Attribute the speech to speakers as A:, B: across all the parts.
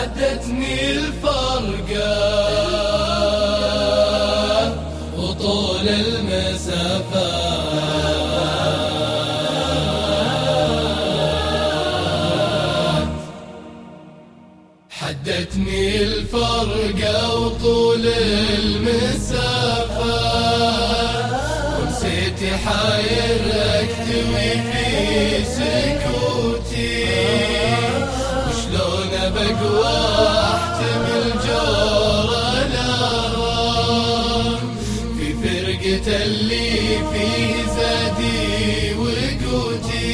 A: حدتني الفرقة. وطول المسافات حدتني الفرقة وطول المسافات ونسيت حاير اكتوي في سكوتي. في فرقة اللي زادي وقوتي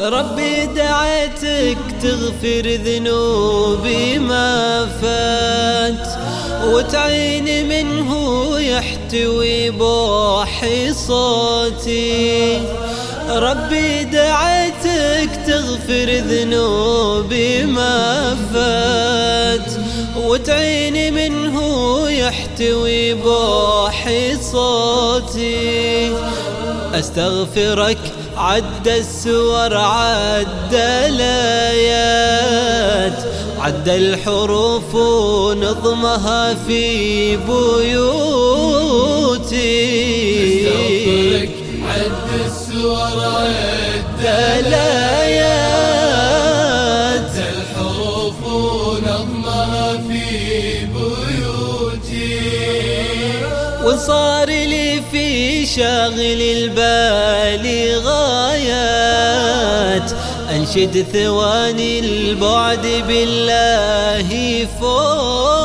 B: ربي دعيتك تغفر ذنوبي ما فات وتعيني منه يحتوي بوحي صوتي. ربي دعيتك تغفر ذنوبي ما فات وتعيني منه يحتوي بوحي صوتي. أستغفرك عد السور عد الآيات عد الحروف ونظمها في بيوتي وصار لي في شاغل البال غايات أنشد ثواني البعد بالله فوتي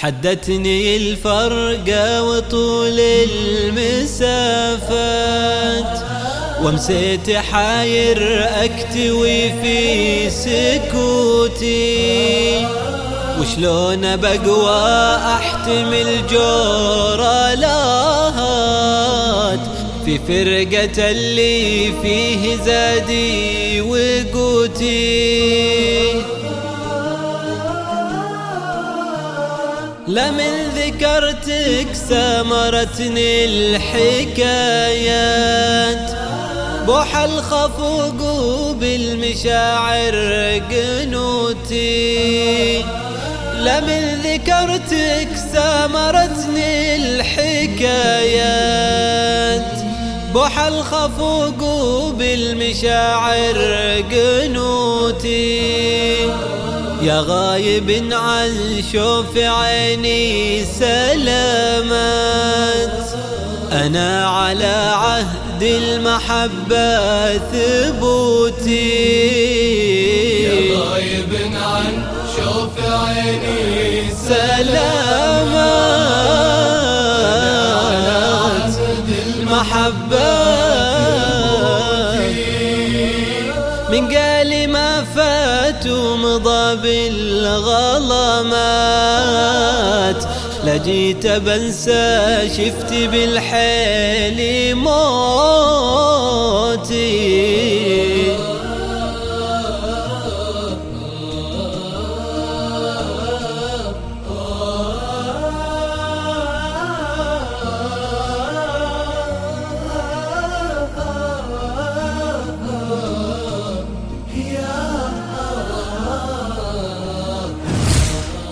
B: حدتني الفرقة وطول المسافات. ومسيت حاير أكتوي في سكوتي. وشلون بقوى أحتمل جورالات في فرقة اللي فيه زادي وقوتي. لمن ذكرتك سامرتني الحكايات. بوح الخفوق بالمشاعر قنوتي. لمن ذكرتك سامرتني الحكايات. بوح الخفوق بالمشاعر قنوتي. يا غايب عن شوف عيني سلامات أنا على عهد المحبة ثبوتي.
A: يا غايب عن شوف عيني
B: سلامات المحبة من فات ومضى بالغلمات لجيت بنسى شفت بالحيل موتي.